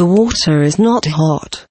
The water is not hot.